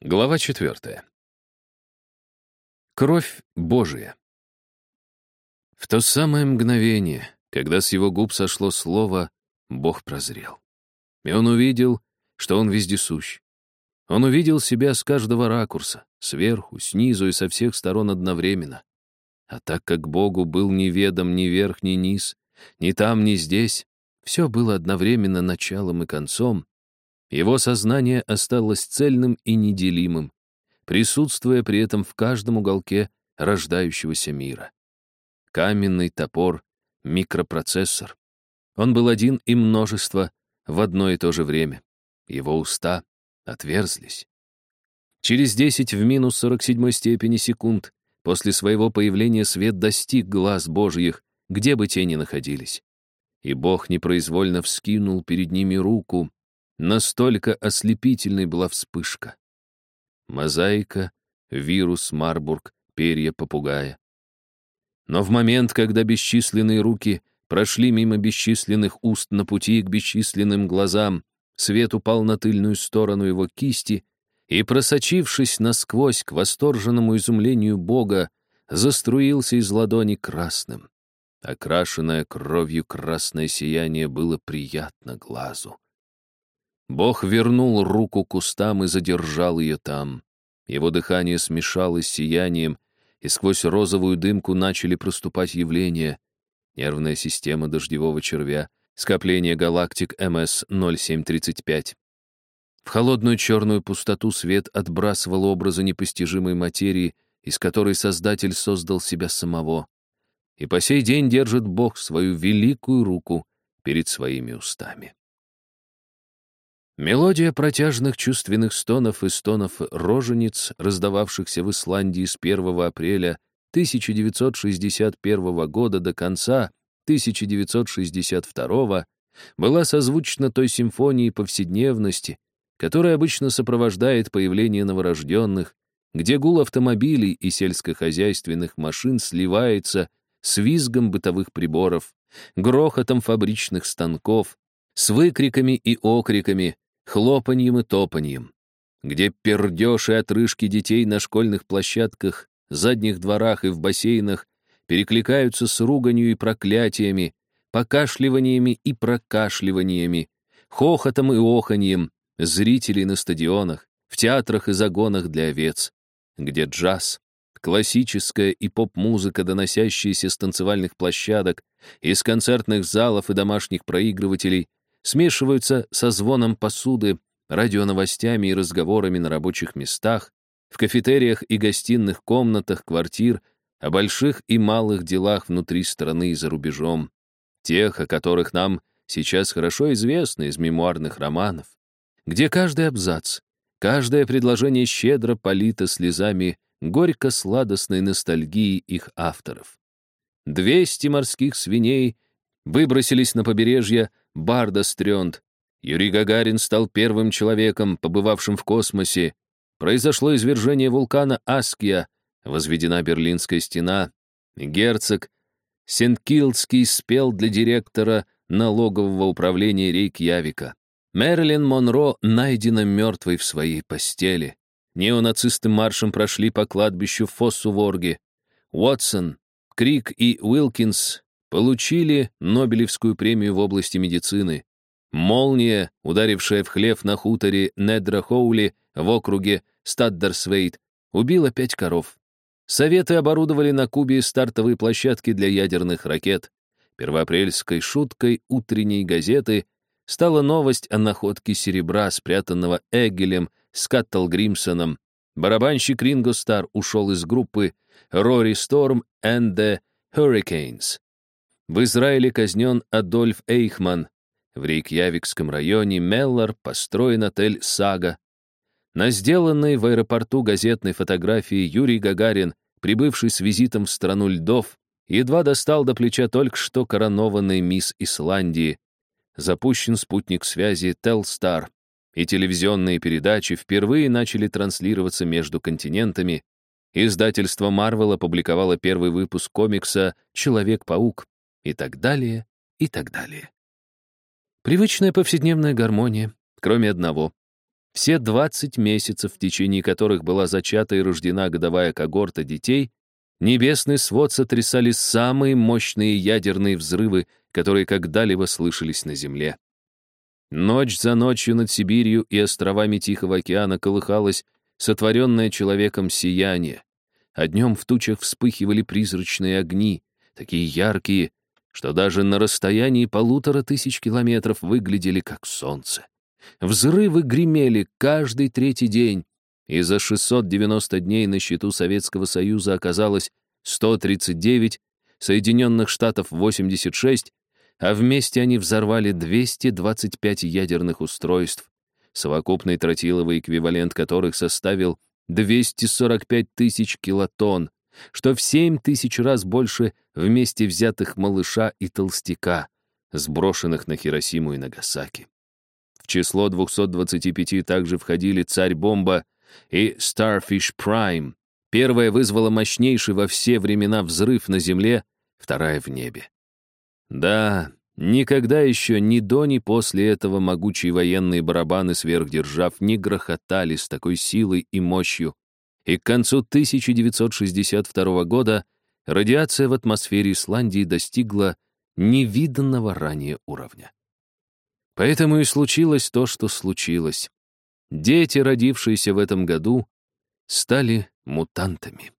Глава четвертая. Кровь Божия. В то самое мгновение, когда с его губ сошло слово, Бог прозрел. И он увидел, что он вездесущ. Он увидел себя с каждого ракурса, сверху, снизу и со всех сторон одновременно. А так как Богу был неведом ни верх, ни низ, ни там, ни здесь, все было одновременно началом и концом, его сознание осталось цельным и неделимым, присутствуя при этом в каждом уголке рождающегося мира. Каменный топор, микропроцессор. Он был один и множество в одно и то же время. Его уста отверзлись. Через 10 в минус 47 степени секунд после своего появления свет достиг глаз Божьих, где бы те ни находились. И Бог непроизвольно вскинул перед ними руку, Настолько ослепительной была вспышка. Мозаика, вирус, Марбург, перья попугая. Но в момент, когда бесчисленные руки прошли мимо бесчисленных уст на пути к бесчисленным глазам, свет упал на тыльную сторону его кисти и, просочившись насквозь к восторженному изумлению Бога, заструился из ладони красным. Окрашенное кровью красное сияние было приятно глазу. Бог вернул руку кустам и задержал ее там. Его дыхание смешалось с сиянием, и сквозь розовую дымку начали проступать явления. Нервная система дождевого червя, скопление галактик МС-0735. В холодную черную пустоту свет отбрасывал образы непостижимой материи, из которой Создатель создал себя самого. И по сей день держит Бог свою великую руку перед своими устами. Мелодия протяжных чувственных стонов и стонов рожениц, раздававшихся в Исландии с 1 апреля 1961 года до конца 1962 была созвучна той симфонии повседневности, которая обычно сопровождает появление новорожденных, где гул автомобилей и сельскохозяйственных машин сливается с визгом бытовых приборов, грохотом фабричных станков, с выкриками и окриками, хлопаньем и топаньем, где пердеж и отрыжки детей на школьных площадках, задних дворах и в бассейнах перекликаются с руганью и проклятиями, покашливаниями и прокашливаниями, хохотом и оханьем зрителей на стадионах, в театрах и загонах для овец, где джаз, классическая и поп-музыка, доносящиеся с танцевальных площадок, из концертных залов и домашних проигрывателей, смешиваются со звоном посуды, радионовостями и разговорами на рабочих местах, в кафетериях и гостиных комнатах квартир, о больших и малых делах внутри страны и за рубежом, тех, о которых нам сейчас хорошо известно из мемуарных романов, где каждый абзац, каждое предложение щедро полито слезами горько-сладостной ностальгии их авторов. Двести морских свиней выбросились на побережье Барда Стрёнд. Юрий Гагарин стал первым человеком, побывавшим в космосе. Произошло извержение вулкана Аския, возведена Берлинская стена. Герцог Сент-Килдский спел для директора налогового управления Рейкьявика. Мэрилин Монро найдена мертвой в своей постели. Неонацисты маршем прошли по кладбищу Фоссу-Ворге. Уотсон, Крик и Уилкинс получили Нобелевскую премию в области медицины. Молния, ударившая в хлев на хуторе Недра Хоули в округе Стаддерсвейт, убила пять коров. Советы оборудовали на Кубе стартовые площадки для ядерных ракет. Первоапрельской шуткой утренней газеты стала новость о находке серебра, спрятанного Эгелем с Каттл Барабанщик Ринго Стар ушел из группы Rory Storm and the Hurricanes. В Израиле казнен Адольф Эйхман. В Рейкьявикском районе Меллар построен отель «Сага». На сделанной в аэропорту газетной фотографии Юрий Гагарин, прибывший с визитом в страну льдов, едва достал до плеча только что коронованный мисс Исландии. Запущен спутник связи Телстар, и телевизионные передачи впервые начали транслироваться между континентами. Издательство Marvel опубликовало первый выпуск комикса «Человек-паук», и так далее, и так далее. Привычная повседневная гармония, кроме одного. Все 20 месяцев, в течение которых была зачата и рождена годовая когорта детей, небесный свод сотрясали самые мощные ядерные взрывы, которые когда-либо слышались на Земле. Ночь за ночью над Сибирью и островами Тихого океана колыхалось сотворенное человеком сияние, а днем в тучах вспыхивали призрачные огни, такие яркие, что даже на расстоянии полутора тысяч километров выглядели как солнце. Взрывы гремели каждый третий день, и за 690 дней на счету Советского Союза оказалось 139, Соединенных Штатов 86, а вместе они взорвали 225 ядерных устройств, совокупный тротиловый эквивалент которых составил 245 тысяч килотонн, что в 7 тысяч раз больше вместе взятых малыша и толстяка, сброшенных на Хиросиму и Нагасаки. В число 225 также входили «Царь-бомба» и «Starfish Prime». Первая вызвала мощнейший во все времена взрыв на Земле, вторая — в небе. Да, никогда еще ни до, ни после этого могучие военные барабаны сверхдержав не грохотали с такой силой и мощью, и к концу 1962 года радиация в атмосфере Исландии достигла невиданного ранее уровня. Поэтому и случилось то, что случилось. Дети, родившиеся в этом году, стали мутантами.